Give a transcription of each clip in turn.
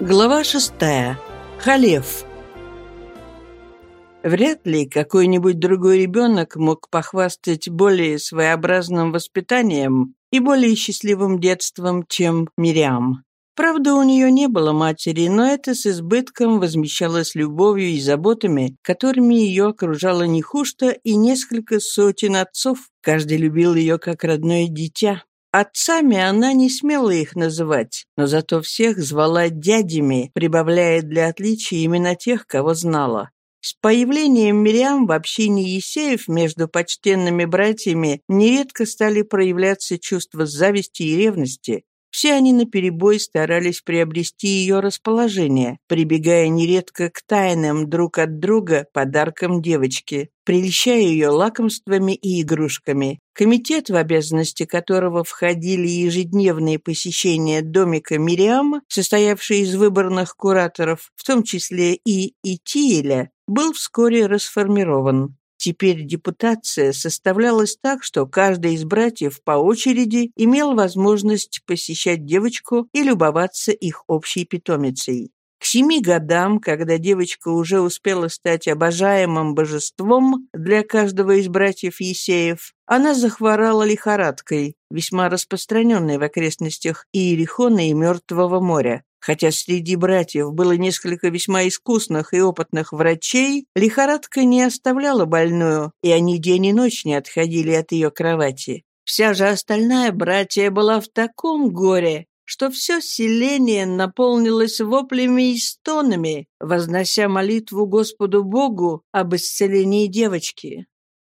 Глава шестая. Халев. Вряд ли какой-нибудь другой ребенок мог похвастать более своеобразным воспитанием и более счастливым детством, чем Мириам. Правда, у нее не было матери, но это с избытком возмещалось любовью и заботами, которыми ее окружало Нехушта и несколько сотен отцов. Каждый любил ее как родное дитя. Отцами она не смела их называть, но зато всех звала дядями, прибавляя для отличия именно тех, кого знала. С появлением Мириам в общине Есеев между почтенными братьями нередко стали проявляться чувства зависти и ревности, все они наперебой старались приобрести ее расположение, прибегая нередко к тайным друг от друга подаркам девочки, прельщая ее лакомствами и игрушками. Комитет, в обязанности которого входили ежедневные посещения домика Мириама, состоявший из выборных кураторов, в том числе и Итиеля, был вскоре расформирован. Теперь депутация составлялась так, что каждый из братьев по очереди имел возможность посещать девочку и любоваться их общей питомицей. К семи годам, когда девочка уже успела стать обожаемым божеством для каждого из братьев Есеев, она захворала лихорадкой, весьма распространенной в окрестностях Иерихона и Мертвого моря. Хотя среди братьев было несколько весьма искусных и опытных врачей, лихорадка не оставляла больную, и они день и ночь не отходили от ее кровати. Вся же остальная братья была в таком горе, что все селение наполнилось воплями и стонами, вознося молитву Господу Богу об исцелении девочки.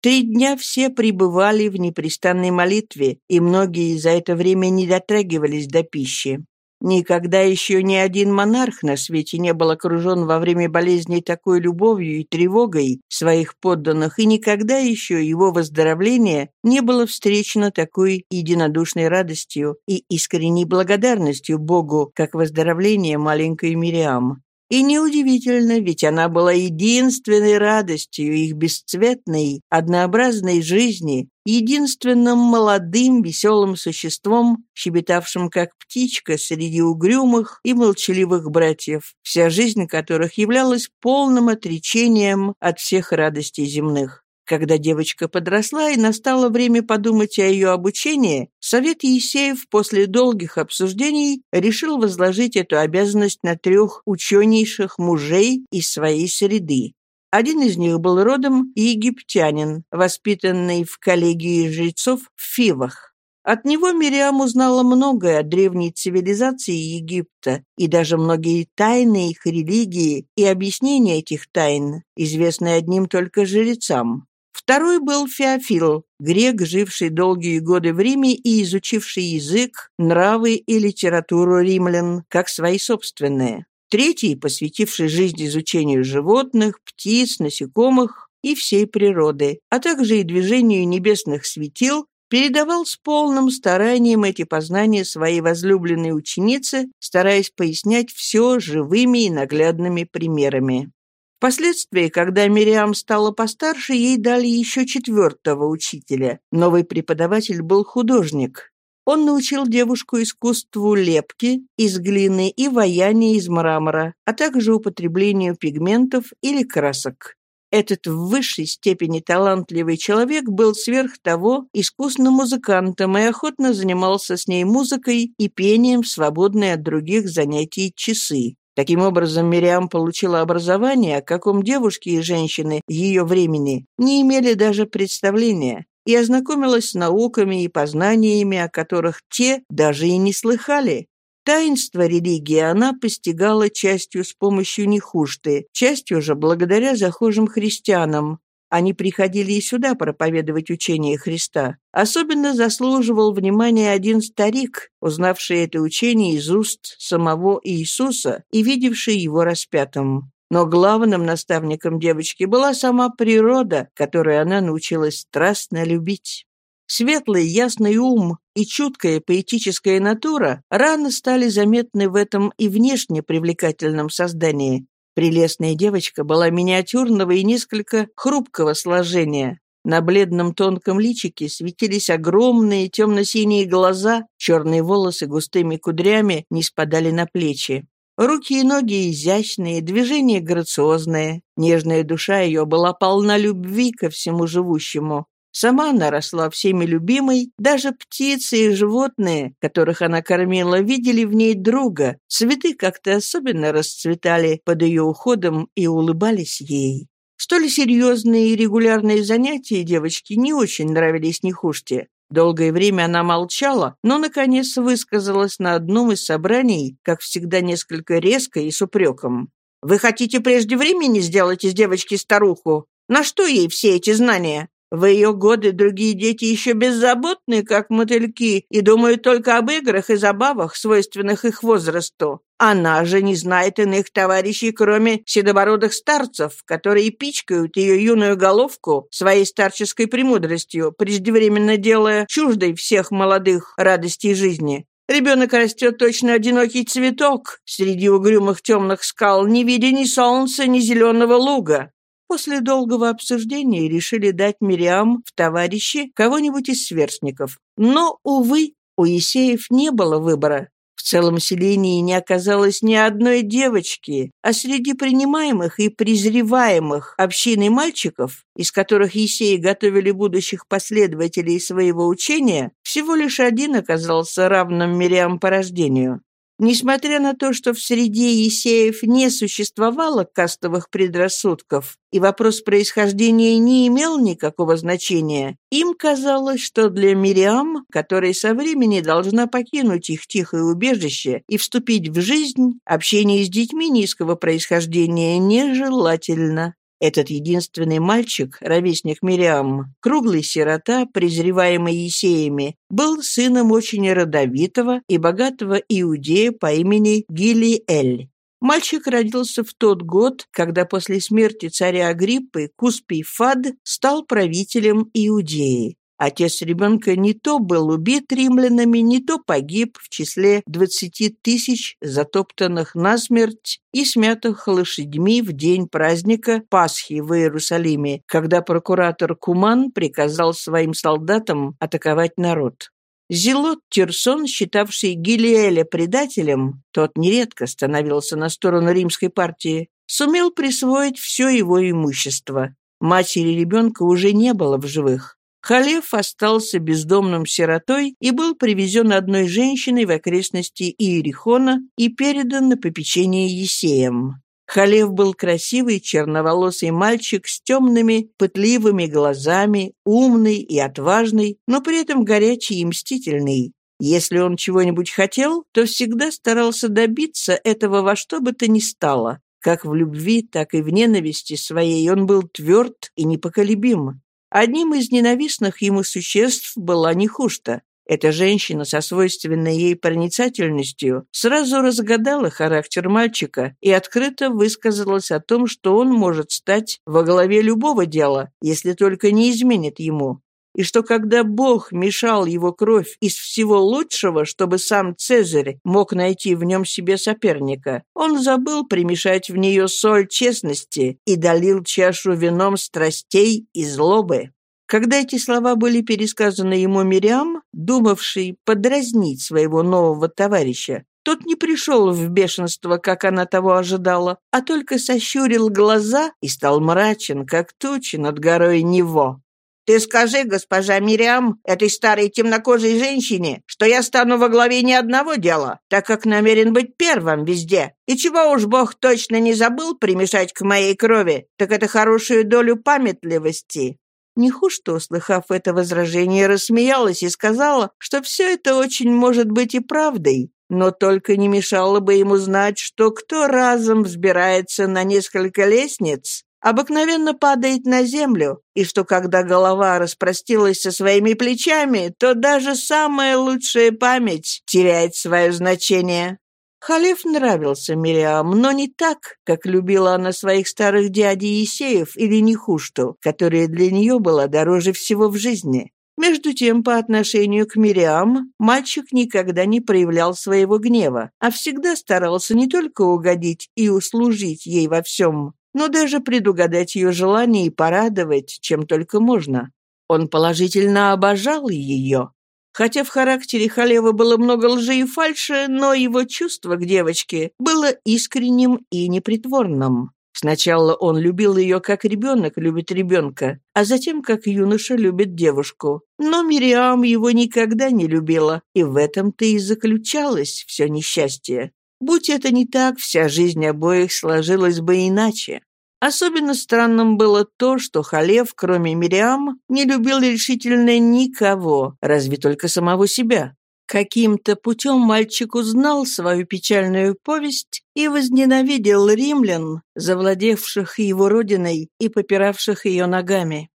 Три дня все пребывали в непрестанной молитве, и многие за это время не дотрагивались до пищи. Никогда еще ни один монарх на свете не был окружен во время болезней такой любовью и тревогой своих подданных, и никогда еще его выздоровление не было встречено такой единодушной радостью и искренней благодарностью Богу, как выздоровление маленькой Мириам. И неудивительно, ведь она была единственной радостью их бесцветной, однообразной жизни, единственным молодым, веселым существом, щебетавшим как птичка среди угрюмых и молчаливых братьев, вся жизнь которых являлась полным отречением от всех радостей земных. Когда девочка подросла и настало время подумать о ее обучении, Совет Есеев после долгих обсуждений решил возложить эту обязанность на трех ученейших мужей из своей среды. Один из них был родом египтянин, воспитанный в коллегии жрецов в Фивах. От него Мириам узнала многое о древней цивилизации Египта и даже многие тайны их религии и объяснения этих тайн, известные одним только жрецам. Второй был Феофил, грек, живший долгие годы в Риме и изучивший язык, нравы и литературу римлян, как свои собственные. Третий, посвятивший жизнь изучению животных, птиц, насекомых и всей природы, а также и движению небесных светил, передавал с полным старанием эти познания своей возлюбленной ученице, стараясь пояснять все живыми и наглядными примерами. Впоследствии, когда Мириам стала постарше, ей дали еще четвертого учителя. Новый преподаватель был художник. Он научил девушку искусству лепки из глины и ваяния из мрамора, а также употреблению пигментов или красок. Этот в высшей степени талантливый человек был сверх того искусным музыкантом и охотно занимался с ней музыкой и пением в свободные от других занятий часы. Таким образом, Мириам получила образование, о каком девушки и женщины ее времени не имели даже представления, и ознакомилась с науками и познаниями, о которых те даже и не слыхали. Таинство религии она постигала частью с помощью нехушты, частью же благодаря захожим христианам, они приходили и сюда проповедовать учение Христа. Особенно заслуживал внимания один старик, узнавший это учение из уст самого Иисуса и видевший его распятым. Но главным наставником девочки была сама природа, которой она научилась страстно любить. Светлый, ясный ум и чуткая поэтическая натура рано стали заметны в этом и внешне привлекательном создании, Прелестная девочка была миниатюрного и несколько хрупкого сложения. На бледном тонком личике светились огромные темно-синие глаза, черные волосы густыми кудрями не спадали на плечи. Руки и ноги изящные, движения грациозные. Нежная душа ее была полна любви ко всему живущему. Сама она росла всеми любимой, даже птицы и животные, которых она кормила, видели в ней друга. Цветы как-то особенно расцветали под ее уходом и улыбались ей. Столь серьезные и регулярные занятия девочки не очень нравились Нехуште. Долгое время она молчала, но, наконец, высказалась на одном из собраний, как всегда, несколько резко и с упреком. «Вы хотите прежде времени сделать из девочки старуху? На что ей все эти знания? В ее годы другие дети еще беззаботны, как мотыльки, и думают только об играх и забавах, свойственных их возрасту. Она же не знает иных товарищей, кроме седобородых старцев, которые пичкают ее юную головку своей старческой премудростью, преждевременно делая чуждой всех молодых радостей жизни. Ребенок растет точно одинокий цветок среди угрюмых темных скал, не видя ни солнца, ни зеленого луга. После долгого обсуждения решили дать Мириам в товарищи кого-нибудь из сверстников. Но, увы, у Есеев не было выбора. В целом селении не оказалось ни одной девочки, а среди принимаемых и презреваемых общины мальчиков, из которых Есеи готовили будущих последователей своего учения, всего лишь один оказался равным Мириам по рождению. Несмотря на то, что в среде Есеев не существовало кастовых предрассудков, и вопрос происхождения не имел никакого значения, им казалось, что для Мириам, которая со времени должна покинуть их тихое убежище и вступить в жизнь, общение с детьми низкого происхождения нежелательно. Этот единственный мальчик, ровесник Мириам, круглый сирота, презреваемый Есеями, был сыном очень родовитого и богатого иудея по имени Гилиэль. Мальчик родился в тот год, когда после смерти царя Агриппы Куспий Фад стал правителем Иудеи. Отец ребенка не то был убит римлянами, не то погиб в числе двадцати тысяч затоптанных насмерть и смятых лошадьми в день праздника Пасхи в Иерусалиме, когда прокуратор Куман приказал своим солдатам атаковать народ. Зелот Тирсон, считавший Гилиэля предателем, тот нередко становился на сторону римской партии, сумел присвоить все его имущество. Матери ребенка уже не было в живых. Халев остался бездомным сиротой и был привезен одной женщиной в окрестности Иерихона и передан на попечение Есеям. Халев был красивый черноволосый мальчик с темными, пытливыми глазами, умный и отважный, но при этом горячий и мстительный. Если он чего-нибудь хотел, то всегда старался добиться этого во что бы то ни стало. Как в любви, так и в ненависти своей он был тверд и непоколебим. Одним из ненавистных ему существ была Нехушта. Эта женщина со свойственной ей проницательностью сразу разгадала характер мальчика и открыто высказалась о том, что он может стать во главе любого дела, если только не изменит ему и что когда Бог мешал его кровь из всего лучшего, чтобы сам Цезарь мог найти в нем себе соперника, он забыл примешать в нее соль честности и долил чашу вином страстей и злобы. Когда эти слова были пересказаны ему Мириам, думавший подразнить своего нового товарища, тот не пришел в бешенство, как она того ожидала, а только сощурил глаза и стал мрачен, как тучи над горой Него. Ты скажи, госпожа Мириам, этой старой темнокожей женщине, что я стану во главе ни одного дела, так как намерен быть первым везде. И чего уж Бог точно не забыл примешать к моей крови, так это хорошую долю памятливости». Нехушто, услыхав это возражение, рассмеялась и сказала, что все это очень может быть и правдой, но только не мешало бы ему знать, что кто разом взбирается на несколько лестниц, обыкновенно падает на землю, и что когда голова распростилась со своими плечами, то даже самая лучшая память теряет свое значение. Халиф нравился Мириам, но не так, как любила она своих старых дядей Есеев или Нехушту, которая для нее была дороже всего в жизни. Между тем, по отношению к Мириам, мальчик никогда не проявлял своего гнева, а всегда старался не только угодить и услужить ей во всем, но даже предугадать ее желание и порадовать, чем только можно. Он положительно обожал ее. Хотя в характере Халева было много лжи и фальши, но его чувство к девочке было искренним и непритворным. Сначала он любил ее, как ребенок любит ребенка, а затем, как юноша любит девушку. Но Мириам его никогда не любила, и в этом-то и заключалось все несчастье. Будь это не так, вся жизнь обоих сложилась бы иначе. Особенно странным было то, что Халев, кроме Мириам, не любил решительно никого, разве только самого себя. Каким-то путем мальчик узнал свою печальную повесть и возненавидел римлян, завладевших его родиной и попиравших ее ногами.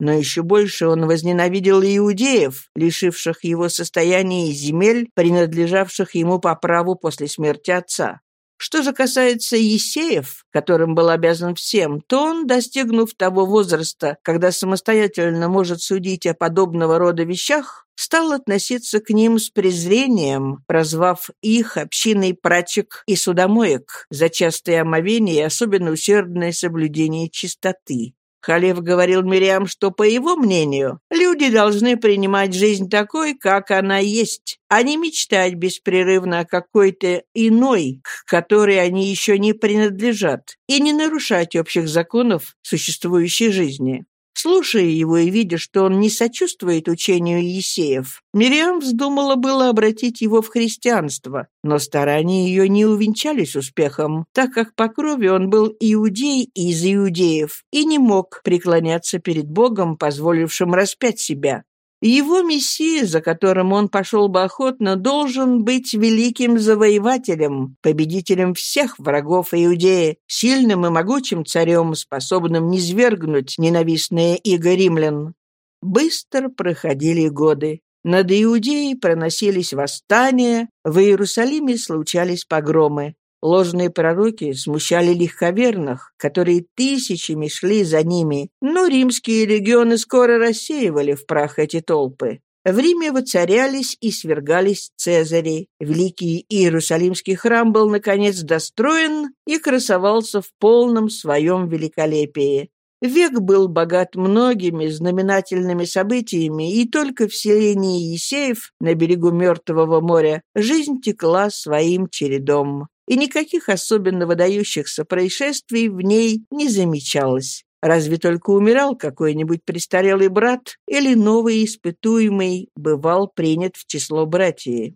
Но еще больше он возненавидел иудеев, лишивших его состояния и земель, принадлежавших ему по праву после смерти отца. Что же касается Есеев, которым был обязан всем, то он, достигнув того возраста, когда самостоятельно может судить о подобного рода вещах, стал относиться к ним с презрением, прозвав их общиной прачек и судомоек за частые омовения и особенно усердное соблюдение чистоты. Халев говорил Мириам, что, по его мнению, люди должны принимать жизнь такой, как она есть, а не мечтать беспрерывно о какой-то иной, к которой они еще не принадлежат, и не нарушать общих законов существующей жизни. Слушая его и видя, что он не сочувствует учению Есеев, Мириам вздумала было обратить его в христианство, но старания ее не увенчались успехом, так как по крови он был иудей из иудеев и не мог преклоняться перед Богом, позволившим распять себя. Его мессия, за которым он пошел бы охотно, должен быть великим завоевателем, победителем всех врагов Иудеи, сильным и могучим царем, способным низвергнуть ненавистные иго римлян. Быстро проходили годы. Над Иудеей проносились восстания, в Иерусалиме случались погромы. Ложные пророки смущали легковерных, которые тысячами шли за ними, но римские легионы скоро рассеивали в прах эти толпы. В Риме воцарялись и свергались Цезари. Великий Иерусалимский храм был, наконец, достроен и красовался в полном своем великолепии. Век был богат многими знаменательными событиями, и только в селении Есеев на берегу Мертвого моря жизнь текла своим чередом и никаких особенно выдающихся происшествий в ней не замечалось. Разве только умирал какой-нибудь престарелый брат или новый испытуемый бывал принят в число братьев.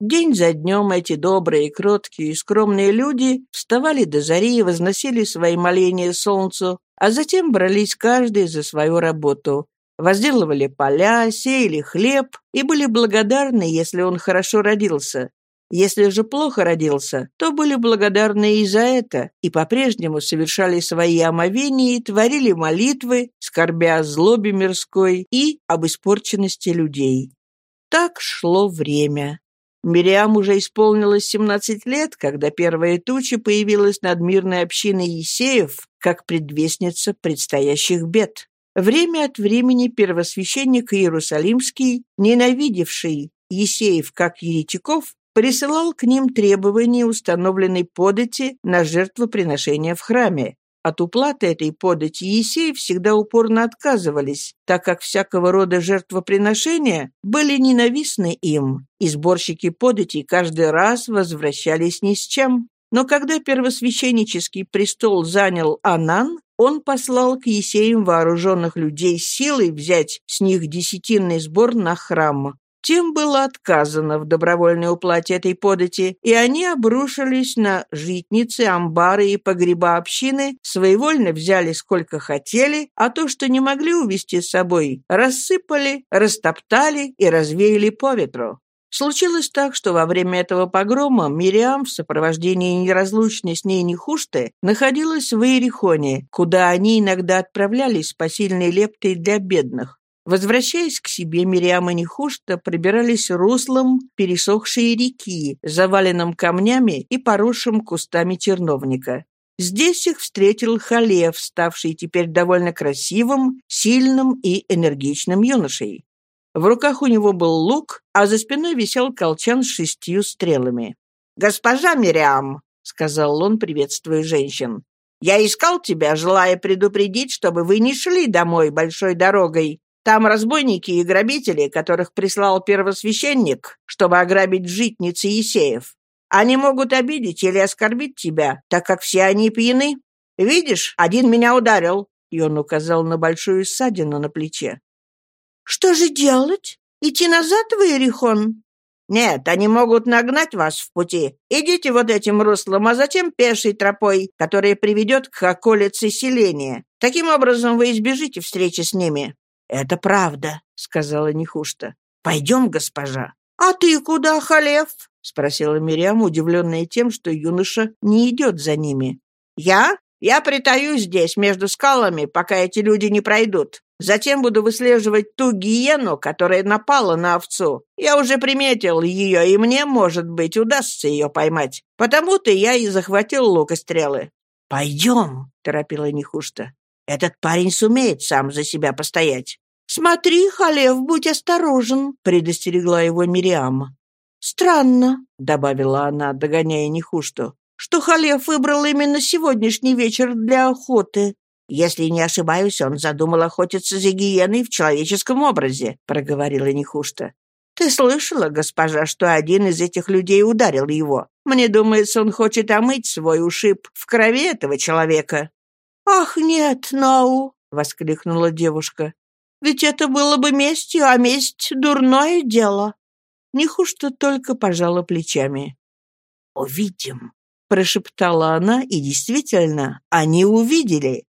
День за днем эти добрые, кроткие и скромные люди вставали до зари и возносили свои моления солнцу, а затем брались каждый за свою работу. Возделывали поля, сеяли хлеб и были благодарны, если он хорошо родился. Если же плохо родился, то были благодарны и за это, и по-прежнему совершали свои омовения и творили молитвы, скорбя о злобе мирской и об испорченности людей. Так шло время. Мириам уже исполнилось 17 лет, когда первая туча появилась над мирной общиной Есеев, как предвестница предстоящих бед. Время от времени первосвященник Иерусалимский, ненавидевший Есеев как еретиков, присылал к ним требования установленной подати на жертвоприношение в храме. От уплаты этой подати Есеи всегда упорно отказывались, так как всякого рода жертвоприношения были ненавистны им, и сборщики податей каждый раз возвращались ни с чем. Но когда первосвященнический престол занял Анан, он послал к Есеям вооруженных людей силой взять с них десятинный сбор на храм. Тем было отказано в добровольной уплате этой подати, и они обрушились на житницы, амбары и погреба общины, своевольно взяли сколько хотели, а то, что не могли увезти с собой, рассыпали, растоптали и развеяли по ветру. Случилось так, что во время этого погрома Мириам в сопровождении неразлучной с ней Нехушты находилась в Иерихоне, куда они иногда отправлялись с посильной лептой для бедных. Возвращаясь к себе, Мириам и Нехушта пробирались руслом пересохшей реки, заваленным камнями и поросшим кустами терновника. Здесь их встретил Халев, ставший теперь довольно красивым, сильным и энергичным юношей. В руках у него был лук, а за спиной висел колчан с шестью стрелами. «Госпожа Мириам», — сказал он, приветствуя женщин, — «я искал тебя, желая предупредить, чтобы вы не шли домой большой дорогой. Там разбойники и грабители, которых прислал первосвященник, чтобы ограбить житницы Есеев. Они могут обидеть или оскорбить тебя, так как все они пьяны. Видишь, один меня ударил». И он указал на большую ссадину на плече. «Что же делать? Идти назад в Иерихон?» «Нет, они могут нагнать вас в пути. Идите вот этим руслом, а затем пешей тропой, которая приведет к околице селения. Таким образом вы избежите встречи с ними». «Это правда», — сказала Нехушта. «Пойдем, госпожа». «А ты куда, Халев?» — спросила Мириам, удивленная тем, что юноша не идет за ними. «Я? Я притаюсь здесь, между скалами, пока эти люди не пройдут. Затем буду выслеживать ту гиену, которая напала на овцу. Я уже приметил ее, и мне, может быть, удастся ее поймать. Потому-то я и захватил лук и стрелы». «Пойдем», — торопила Нехушта. «Этот парень сумеет сам за себя постоять». «Смотри, Халев, будь осторожен», — предостерегла его Мириам. «Странно», — добавила она, догоняя Нехушту, «что Халев выбрал именно сегодняшний вечер для охоты. «Если не ошибаюсь, он задумал охотиться за гиеной в человеческом образе», — проговорила Нехушта. «Ты слышала, госпожа, что один из этих людей ударил его? Мне думается, он хочет омыть свой ушиб в крови этого человека». «Ах, нет, Нау!» — воскликнула девушка. «Ведь это было бы местью, а месть — дурное дело». Нехушта только пожала плечами. «Увидим», — прошептала она, и действительно, они увидели.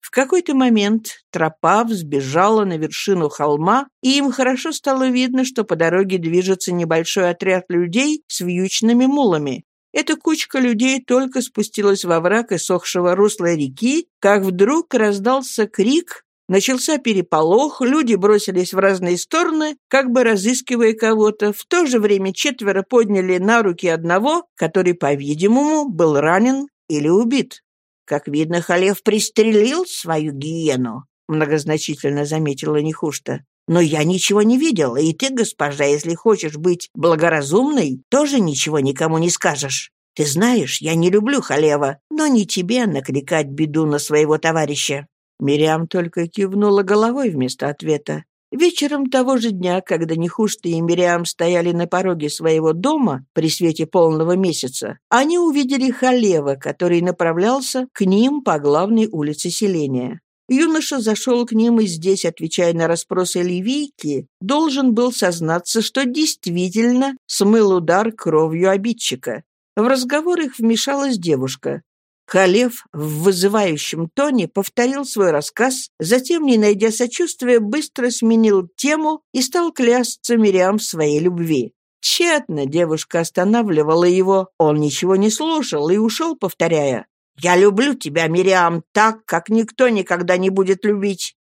В какой-то момент тропа взбежала на вершину холма, и им хорошо стало видно, что по дороге движется небольшой отряд людей с вьючными мулами. Эта кучка людей только спустилась во враг иссохшего русла реки, как вдруг раздался крик, начался переполох, люди бросились в разные стороны, как бы разыскивая кого-то. В то же время четверо подняли на руки одного, который, по-видимому, был ранен или убит. «Как видно, Халев пристрелил свою гиену», — многозначительно заметила Нехушта. «Но я ничего не видела, и ты, госпожа, если хочешь быть благоразумной, тоже ничего никому не скажешь. Ты знаешь, я не люблю Халева, но не тебе накликать беду на своего товарища». Мириам только кивнула головой вместо ответа. Вечером того же дня, когда Нехушта и Мириам стояли на пороге своего дома при свете полного месяца, они увидели Халева, который направлялся к ним по главной улице селения. Юноша зашел к ним и здесь, отвечая на расспросы Ливийки, должен был сознаться, что действительно смыл удар кровью обидчика. В разговор их вмешалась девушка. Халев в вызывающем тоне повторил свой рассказ, затем, не найдя сочувствия, быстро сменил тему и стал клясться Мириам в своей любви. Тщетно девушка останавливала его, он ничего не слушал и ушел, повторяя «Я люблю тебя, Мириам, так, как никто никогда не будет любить.